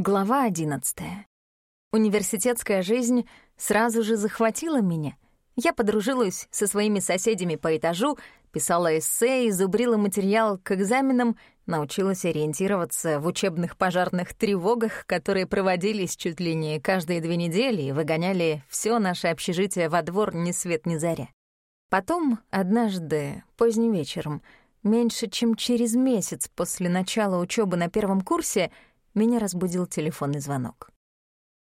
Глава одиннадцатая. Университетская жизнь сразу же захватила меня. Я подружилась со своими соседями по этажу, писала эссе, изубрила материал к экзаменам, научилась ориентироваться в учебных пожарных тревогах, которые проводились чуть ли не каждые две недели и выгоняли все наше общежитие во двор ни свет ни заря. Потом, однажды, поздним вечером, меньше чем через месяц после начала учебы на первом курсе — меня разбудил телефонный звонок.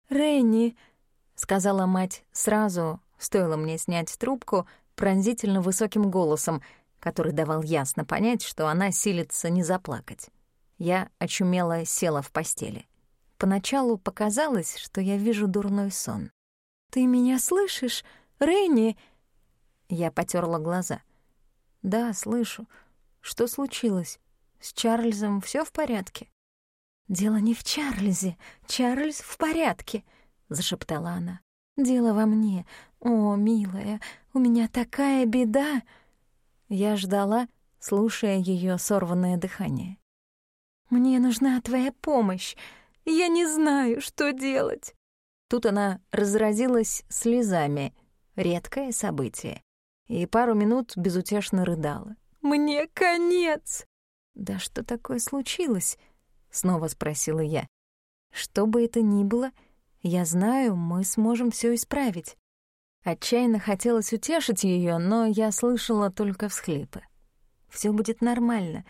«Ренни», — сказала мать сразу, стоило мне снять трубку, пронзительно высоким голосом, который давал ясно понять, что она силится не заплакать. Я очумело села в постели. Поначалу показалось, что я вижу дурной сон. «Ты меня слышишь, Ренни?» Я потерла глаза. «Да, слышу. Что случилось? С Чарльзом все в порядке?» «Дело не в Чарльзе. Чарльз в порядке», — зашептала она. «Дело во мне. О, милая, у меня такая беда!» Я ждала, слушая ее сорванное дыхание. «Мне нужна твоя помощь. Я не знаю, что делать». Тут она разразилась слезами, редкое событие, и пару минут безутешно рыдала. «Мне конец!» «Да что такое случилось?» Снова спросила я. Что бы это ни было, я знаю, мы сможем все исправить. Отчаянно хотелось утешить ее, но я слышала только всхлипы. Все будет нормально.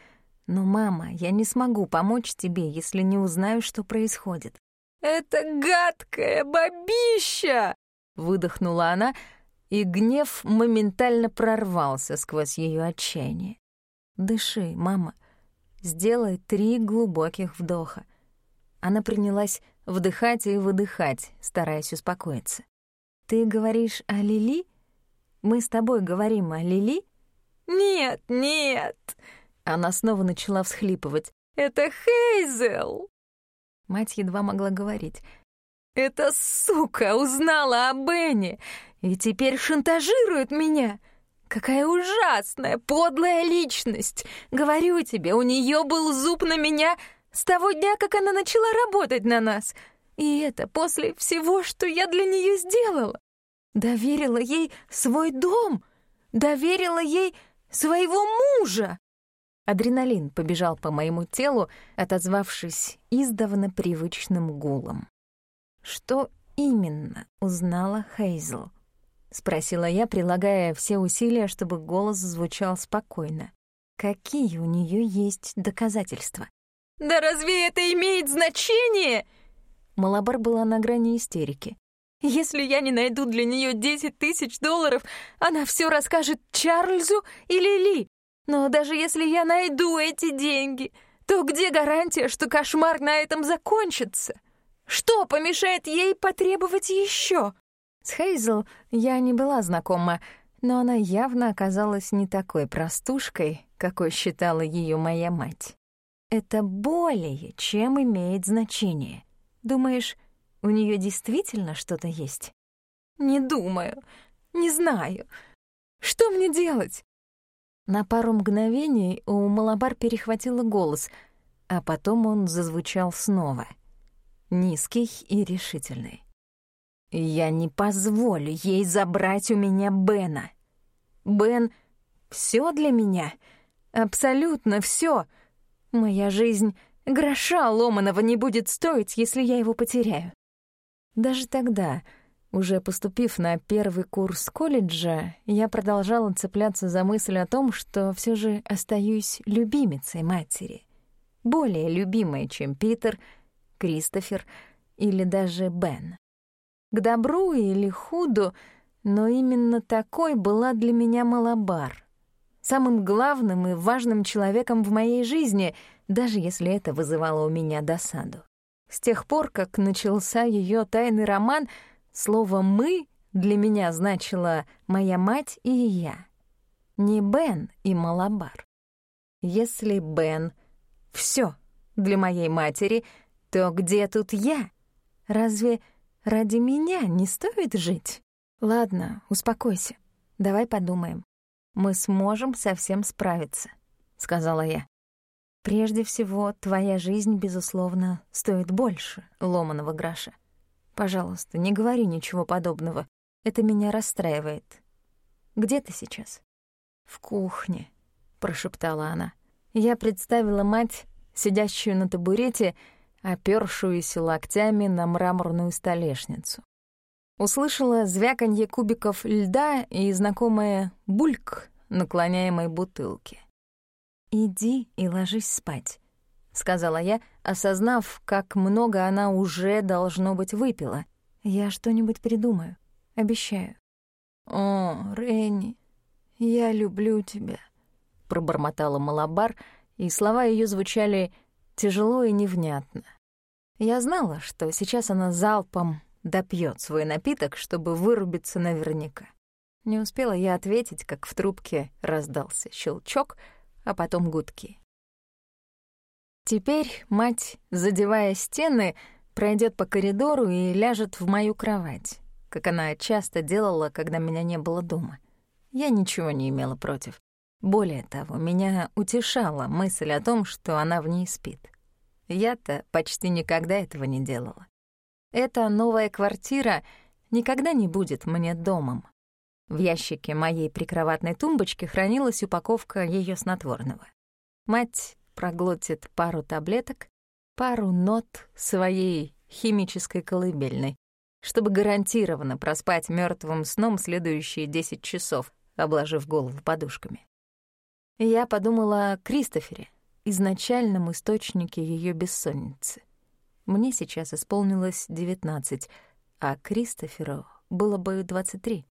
Но, мама, я не смогу помочь тебе, если не узнаю, что происходит. «Это гадкая бабища!» — выдохнула она, и гнев моментально прорвался сквозь ее отчаяние. «Дыши, мама. Сделай три глубоких вдоха. Она принялась вдыхать и выдыхать, стараясь успокоиться. «Ты говоришь о Лили? Мы с тобой говорим о Лили?» «Нет, нет!» Она снова начала всхлипывать. «Это Хейзел!» Мать едва могла говорить. «Эта сука узнала о Бенни и теперь шантажирует меня!» Какая ужасная, подлая личность! Говорю тебе, у нее был зуб на меня с того дня, как она начала работать на нас. И это после всего, что я для нее сделала. Доверила ей свой дом, доверила ей своего мужа. Адреналин побежал по моему телу, отозвавшись издавна привычным гулом. Что именно узнала Хейзл? — спросила я, прилагая все усилия, чтобы голос звучал спокойно. «Какие у нее есть доказательства?» «Да разве это имеет значение?» Малабар была на грани истерики. «Если я не найду для нее десять тысяч долларов, она все расскажет Чарльзу или Ли. Но даже если я найду эти деньги, то где гарантия, что кошмар на этом закончится? Что помешает ей потребовать еще?» С Хейзел я не была знакома, но она явно оказалась не такой простушкой, какой считала ее моя мать. Это более чем имеет значение. Думаешь, у нее действительно что-то есть? Не думаю, не знаю. Что мне делать? На пару мгновений у Малабар перехватило голос, а потом он зазвучал снова. Низкий и решительный. Я не позволю ей забрать у меня Бена. Бен — все для меня, абсолютно все. Моя жизнь гроша ломаного не будет стоить, если я его потеряю. Даже тогда, уже поступив на первый курс колледжа, я продолжала цепляться за мысль о том, что все же остаюсь любимицей матери. Более любимой, чем Питер, Кристофер или даже Бен к добру или худу, но именно такой была для меня Малабар. Самым главным и важным человеком в моей жизни, даже если это вызывало у меня досаду. С тех пор, как начался ее тайный роман, слово «мы» для меня значило «моя мать» и «я». Не Бен и Малабар. Если Бен — все для моей матери, то где тут я? Разве Ради меня не стоит жить? Ладно, успокойся. Давай подумаем. Мы сможем совсем справиться, сказала я. Прежде всего, твоя жизнь, безусловно, стоит больше ломаного гроша. Пожалуйста, не говори ничего подобного. Это меня расстраивает. Где ты сейчас? В кухне, прошептала она. Я представила мать, сидящую на табурете, опёршуюся локтями на мраморную столешницу. Услышала звяканье кубиков льда и знакомое бульк наклоняемой бутылки. «Иди и ложись спать», — сказала я, осознав, как много она уже, должно быть, выпила. «Я что-нибудь придумаю, обещаю». «О, Ренни, я люблю тебя», — пробормотала Малабар, и слова ее звучали тяжело и невнятно. Я знала, что сейчас она залпом допьет свой напиток, чтобы вырубиться наверняка. Не успела я ответить, как в трубке раздался щелчок, а потом гудки. Теперь мать, задевая стены, пройдет по коридору и ляжет в мою кровать, как она часто делала, когда меня не было дома. Я ничего не имела против. Более того, меня утешала мысль о том, что она в ней спит. Я-то почти никогда этого не делала. Эта новая квартира никогда не будет мне домом. В ящике моей прикроватной тумбочки хранилась упаковка ее снотворного. Мать проглотит пару таблеток, пару нот своей химической колыбельной, чтобы гарантированно проспать мертвым сном следующие 10 часов, обложив голову подушками. Я подумала о Кристофере, изначальном источнике ее бессонницы. Мне сейчас исполнилось 19, а Кристоферу было бы 23.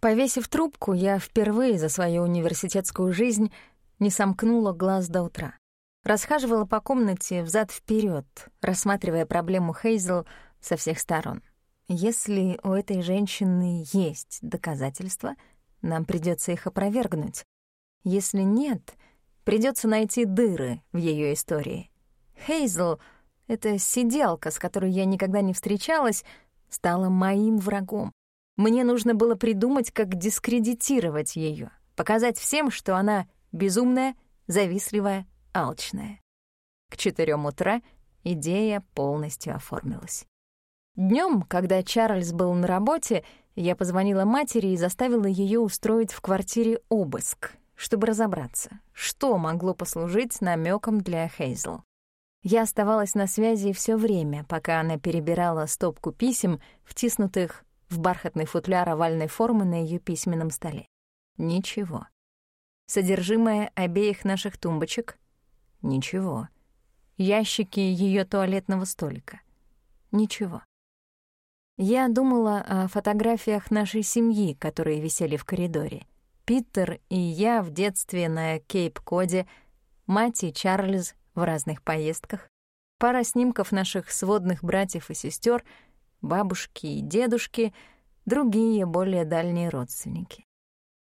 Повесив трубку, я впервые за свою университетскую жизнь не сомкнула глаз до утра. Расхаживала по комнате взад вперед, рассматривая проблему Хейзел со всех сторон. Если у этой женщины есть доказательства, нам придется их опровергнуть. Если нет, придется найти дыры в ее истории. Хейзел — эта сиделка, с которой я никогда не встречалась, стала моим врагом. Мне нужно было придумать, как дискредитировать ее, показать всем, что она безумная, завистливая, алчная. К четырем утра идея полностью оформилась. Днем, когда Чарльз был на работе, я позвонила матери и заставила ее устроить в квартире обыск, чтобы разобраться, что могло послужить намеком для Хейзл. Я оставалась на связи все время, пока она перебирала стопку писем, втиснутых в бархатный футляр овальной формы на ее письменном столе. Ничего. Содержимое обеих наших тумбочек — ничего. Ящики ее туалетного столика — ничего. Я думала о фотографиях нашей семьи, которые висели в коридоре. Питер и я в детстве на Кейп-Коде, мать и Чарльз в разных поездках, пара снимков наших сводных братьев и сестер, бабушки и дедушки, другие более дальние родственники.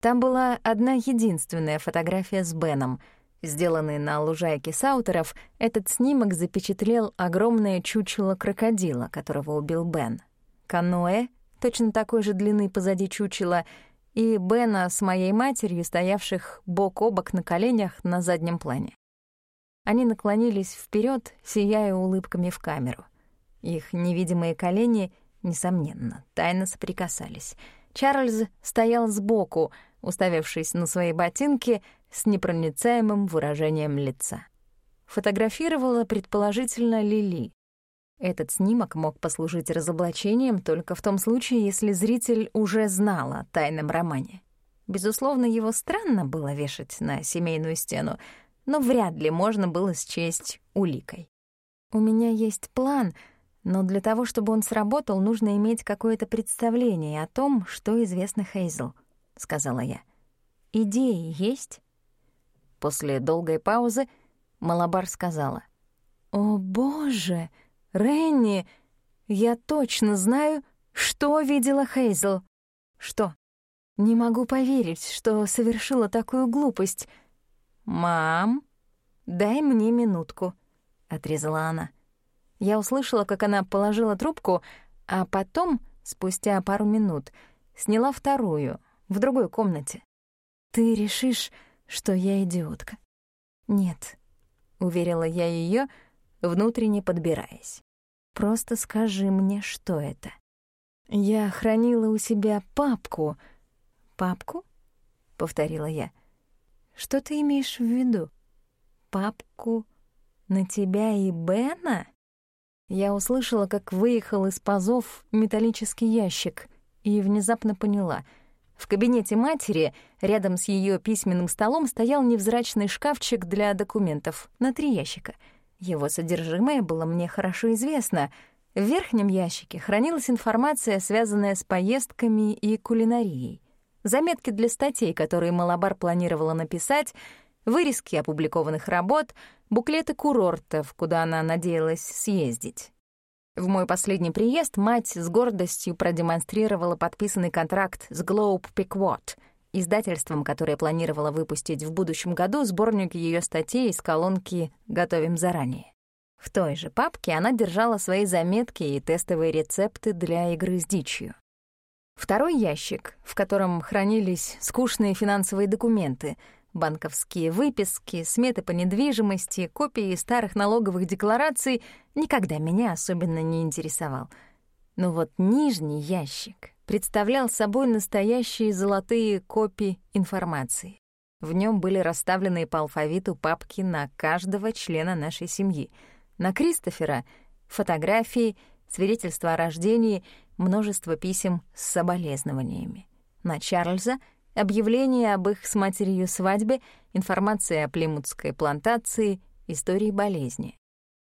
Там была одна единственная фотография с Беном. Сделанный на лужайке Саутеров, этот снимок запечатлел огромное чучело крокодила, которого убил Бен. Каноэ, точно такой же длины позади чучела, и Бена с моей матерью, стоявших бок о бок на коленях на заднем плане. Они наклонились вперед, сияя улыбками в камеру. Их невидимые колени, несомненно, тайно соприкасались. Чарльз стоял сбоку, уставившись на свои ботинки с непроницаемым выражением лица. Фотографировала, предположительно, Лили. Этот снимок мог послужить разоблачением только в том случае, если зритель уже знал о тайном романе. Безусловно, его странно было вешать на семейную стену, но вряд ли можно было счесть уликой. У меня есть план, но для того, чтобы он сработал, нужно иметь какое-то представление о том, что известно Хейзл, — сказала я. Идеи есть? После долгой паузы Малабар сказала. «О, боже, Ренни, я точно знаю, что видела Хейзл». «Что?» «Не могу поверить, что совершила такую глупость», «Мам, дай мне минутку», — отрезала она. Я услышала, как она положила трубку, а потом, спустя пару минут, сняла вторую, в другой комнате. «Ты решишь, что я идиотка?» «Нет, — уверила я ее, внутренне подбираясь. «Просто скажи мне, что это». «Я хранила у себя папку». «Папку?» — повторила я. «Что ты имеешь в виду? Папку на тебя и Бена?» Я услышала, как выехал из пазов металлический ящик, и внезапно поняла — в кабинете матери, рядом с ее письменным столом, стоял невзрачный шкафчик для документов на три ящика. Его содержимое было мне хорошо известно. В верхнем ящике хранилась информация, связанная с поездками и кулинарией. Заметки для статей, которые Малабар планировала написать, вырезки опубликованных работ, буклеты курортов, куда она надеялась съездить. В мой последний приезд мать с гордостью продемонстрировала подписанный контракт с Globe Pequot, издательством, которое планировала выпустить в будущем году сборник ее статей из колонки «Готовим заранее». В той же папке она держала свои заметки и тестовые рецепты для игры с дичью. Второй ящик, в котором хранились скучные финансовые документы — Банковские выписки, сметы по недвижимости, копии старых налоговых деклараций никогда меня особенно не интересовал. Но вот нижний ящик представлял собой настоящие золотые копии информации. В нем были расставлены по алфавиту папки на каждого члена нашей семьи. На Кристофера — фотографии, свидетельства о рождении, множество писем с соболезнованиями. На Чарльза — Объявление об их с матерью свадьбе, информация о плимутской плантации, истории болезни.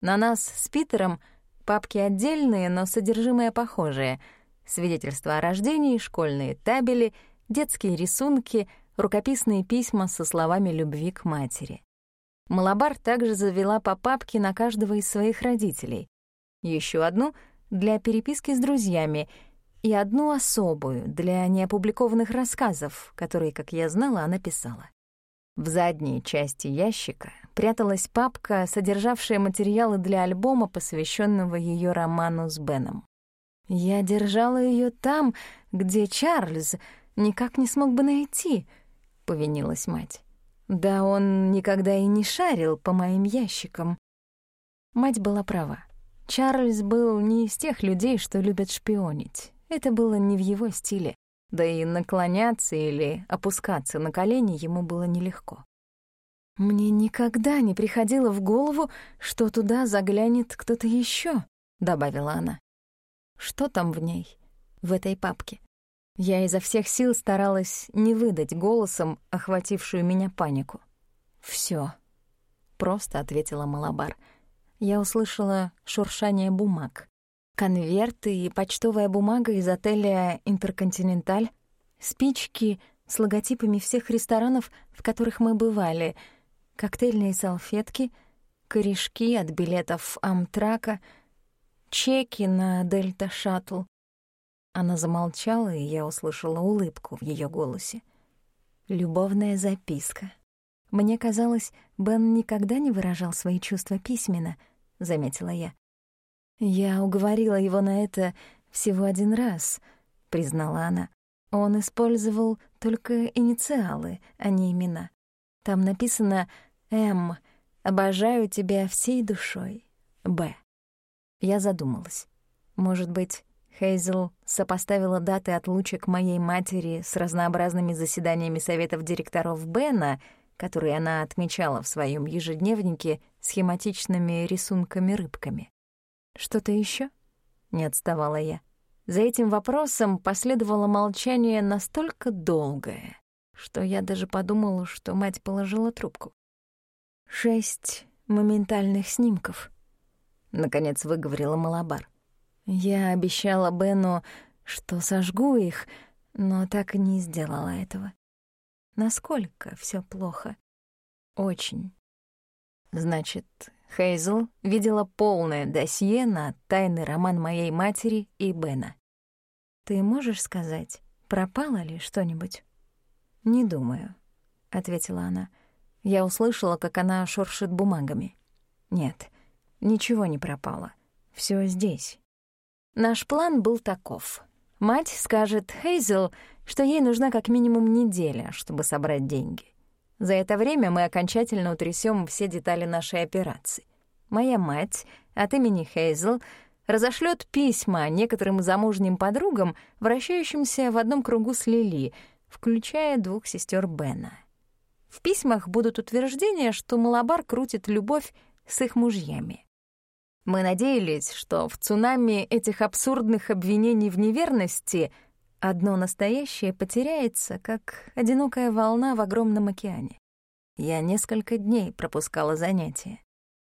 На нас с Питером папки отдельные, но содержимое похожее. Свидетельства о рождении, школьные табели, детские рисунки, рукописные письма со словами любви к матери. Малабар также завела по папке на каждого из своих родителей. Еще одну — для переписки с друзьями — и одну особую для неопубликованных рассказов, которые, как я знала, она писала. В задней части ящика пряталась папка, содержавшая материалы для альбома, посвященного ее роману с Беном. Я держала ее там, где Чарльз никак не смог бы найти, — повинилась мать. Да он никогда и не шарил по моим ящикам. Мать была права. Чарльз был не из тех людей, что любят шпионить. Это было не в его стиле, да и наклоняться или опускаться на колени ему было нелегко. «Мне никогда не приходило в голову, что туда заглянет кто-то еще, добавила она. «Что там в ней, в этой папке?» Я изо всех сил старалась не выдать голосом охватившую меня панику. Все, просто ответила Малабар. Я услышала шуршание бумаг конверты и почтовая бумага из отеля «Интерконтиненталь», спички с логотипами всех ресторанов, в которых мы бывали, коктейльные салфетки, корешки от билетов Амтрака, чеки на Дельта Шаттл. Она замолчала, и я услышала улыбку в ее голосе. Любовная записка. Мне казалось, Бен никогда не выражал свои чувства письменно, заметила я. «Я уговорила его на это всего один раз», — признала она. «Он использовал только инициалы, а не имена. Там написано «М. Обожаю тебя всей душой. Б». Я задумалась. Может быть, Хейзел сопоставила даты отлучек моей матери с разнообразными заседаниями советов директоров Бена, которые она отмечала в своем ежедневнике схематичными рисунками-рыбками. «Что-то еще? не отставала я. За этим вопросом последовало молчание настолько долгое, что я даже подумала, что мать положила трубку. «Шесть моментальных снимков», — наконец выговорила Малабар. «Я обещала Бену, что сожгу их, но так и не сделала этого. Насколько все плохо? Очень. Значит, Хейзл видела полное досье на тайный роман моей матери и Бена. «Ты можешь сказать, пропало ли что-нибудь?» «Не думаю», — ответила она. Я услышала, как она шуршит бумагами. «Нет, ничего не пропало. Все здесь». Наш план был таков. Мать скажет Хейзел, что ей нужна как минимум неделя, чтобы собрать деньги. За это время мы окончательно утрясем все детали нашей операции. Моя мать от имени Хейзел разошлет письма некоторым замужним подругам, вращающимся в одном кругу с Лили, включая двух сестер Бена. В письмах будут утверждения, что Малабар крутит любовь с их мужьями. Мы надеялись, что в цунами этих абсурдных обвинений в неверности одно настоящее потеряется, как одинокая волна в огромном океане. Я несколько дней пропускала занятия.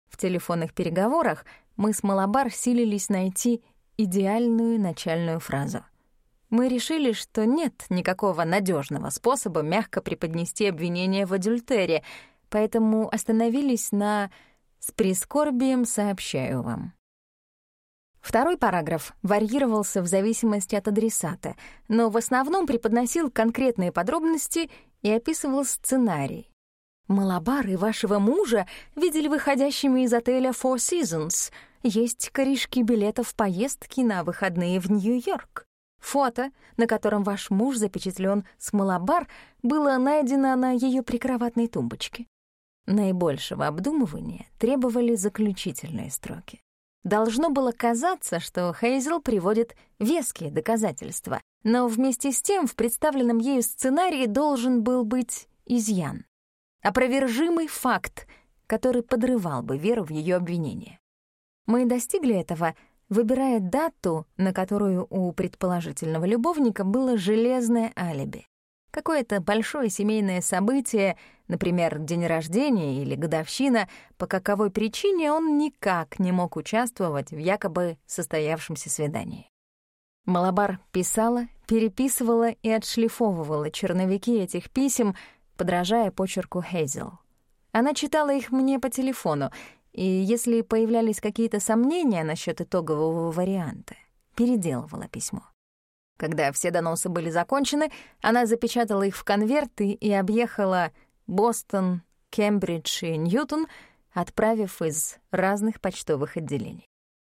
В телефонных переговорах мы с Малабар силились найти идеальную начальную фразу. Мы решили, что нет никакого надежного способа мягко преподнести обвинение в адюльтере, поэтому остановились на с прискорбием сообщаю вам. Второй параграф варьировался в зависимости от адресата, но в основном преподносил конкретные подробности и описывал сценарий. «Малабары вашего мужа видели выходящими из отеля Four Seasons. Есть корешки билетов поездки на выходные в Нью-Йорк. Фото, на котором ваш муж запечатлен с Малабар, было найдено на ее прикроватной тумбочке. Наибольшего обдумывания требовали заключительные строки. Должно было казаться, что Хейзел приводит веские доказательства, но вместе с тем в представленном ею сценарии должен был быть изъян. Опровержимый факт, который подрывал бы веру в ее обвинение. Мы достигли этого, выбирая дату, на которую у предположительного любовника было железное алиби. Какое-то большое семейное событие, например, день рождения или годовщина, по каковой причине он никак не мог участвовать в якобы состоявшемся свидании. Малабар писала, переписывала и отшлифовывала черновики этих писем, подражая почерку Хейзел. Она читала их мне по телефону, и если появлялись какие-то сомнения насчет итогового варианта, переделывала письмо. Когда все доносы были закончены, она запечатала их в конверты и объехала Бостон, Кембридж и Ньютон, отправив из разных почтовых отделений.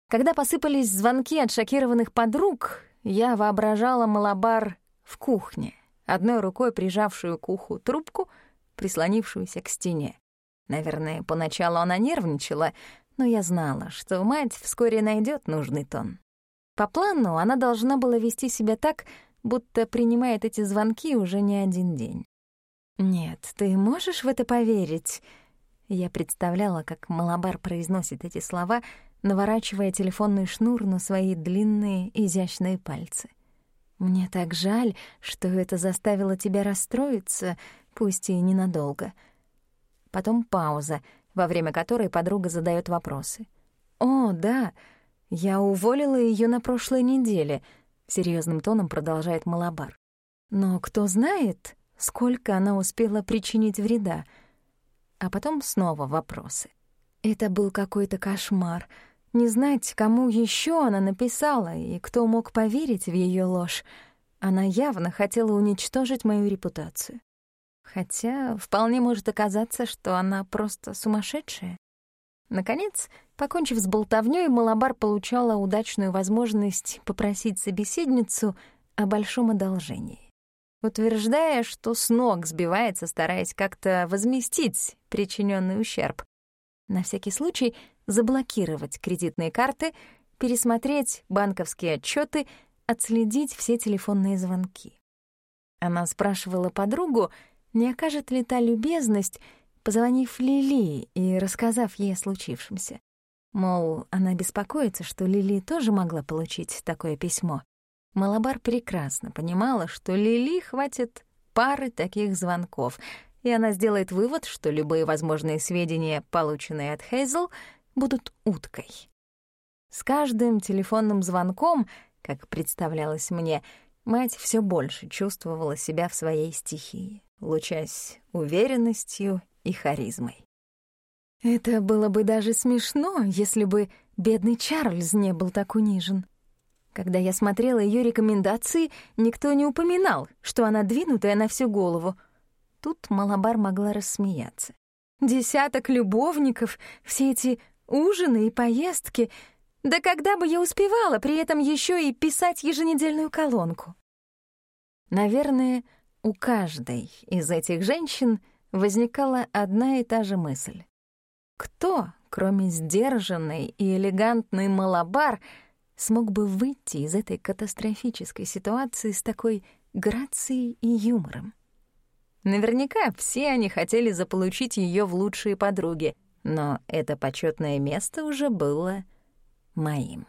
Когда посыпались звонки от шокированных подруг, я воображала малабар в кухне, одной рукой прижавшую к уху трубку, прислонившуюся к стене. Наверное, поначалу она нервничала, но я знала, что мать вскоре найдет нужный тон. По плану она должна была вести себя так, будто принимает эти звонки уже не один день. «Нет, ты можешь в это поверить?» Я представляла, как Малабар произносит эти слова, наворачивая телефонный шнур на свои длинные, изящные пальцы. «Мне так жаль, что это заставило тебя расстроиться, пусть и ненадолго». Потом пауза, во время которой подруга задает вопросы. «О, да, «Я уволила ее на прошлой неделе», — серьезным тоном продолжает Малабар. «Но кто знает, сколько она успела причинить вреда?» А потом снова вопросы. Это был какой-то кошмар. Не знать, кому еще она написала и кто мог поверить в ее ложь. Она явно хотела уничтожить мою репутацию. Хотя вполне может оказаться, что она просто сумасшедшая. Наконец, покончив с болтовнёй, Малабар получала удачную возможность попросить собеседницу о большом одолжении, утверждая, что с ног сбивается, стараясь как-то возместить причиненный ущерб. На всякий случай заблокировать кредитные карты, пересмотреть банковские отчеты, отследить все телефонные звонки. Она спрашивала подругу, не окажет ли та любезность позвонив Лили и рассказав ей о случившемся. Мол, она беспокоится, что Лили тоже могла получить такое письмо. Малабар прекрасно понимала, что Лили хватит пары таких звонков, и она сделает вывод, что любые возможные сведения, полученные от Хейзл, будут уткой. С каждым телефонным звонком, как представлялось мне, мать все больше чувствовала себя в своей стихии, лучась уверенностью и харизмой. Это было бы даже смешно, если бы бедный Чарльз не был так унижен. Когда я смотрела ее рекомендации, никто не упоминал, что она двинутая на всю голову. Тут Малабар могла рассмеяться. Десяток любовников, все эти ужины и поездки. Да когда бы я успевала при этом еще и писать еженедельную колонку? Наверное, у каждой из этих женщин — возникала одна и та же мысль. Кто, кроме сдержанной и элегантной Малабар, смог бы выйти из этой катастрофической ситуации с такой грацией и юмором? Наверняка все они хотели заполучить ее в лучшие подруги, но это почетное место уже было моим.